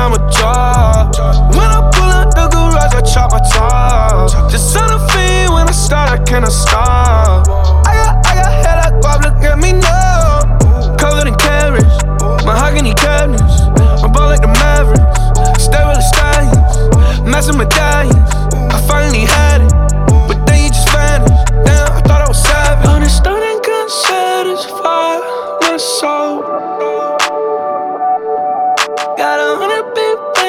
I'm a job. When I pull up the garage, I chop my top. Just on a fiend when I start, I cannot stop. I got, I got head like Bob, look at me now. Covered in carats, mahogany cabinets. I'm ball like the Mavericks. The stallions, massive medallions. I finally had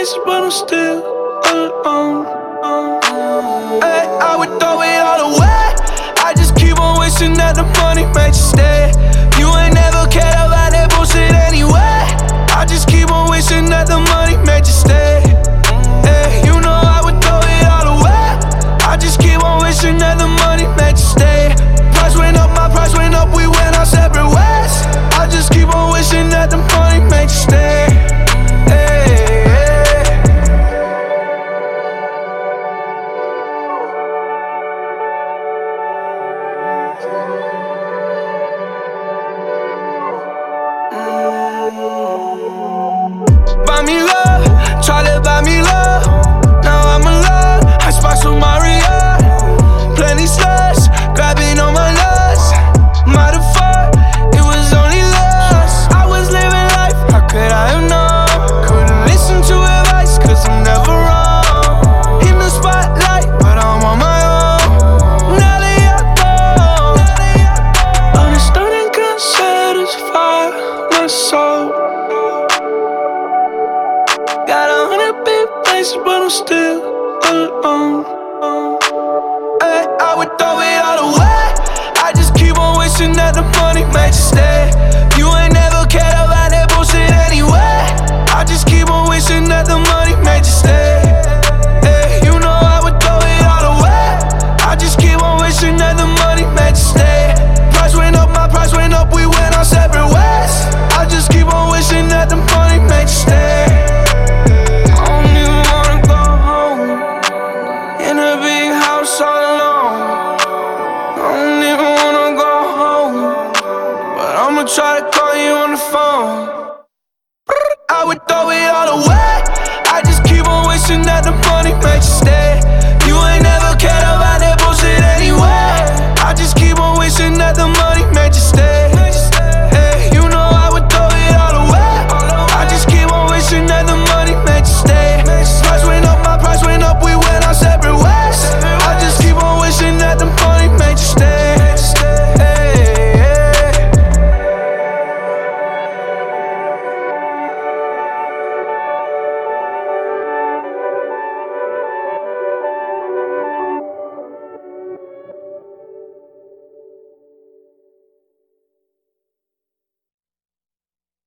places, but I'm still alone. Hey, I would throw it all away. I just keep on wishing that the money made you stay. You ain't never cared about that bullshit anyway. I just keep on wishing that the money made you stay. You know I would throw it all away. I just keep on wishing that the money made you stay. Price went up, my price went up, we went our separate ways. I just keep on wishing that the money made you stay. Buy me love, still alone. phone. I would throw it all away. I just keep on wishing that the money made you stay.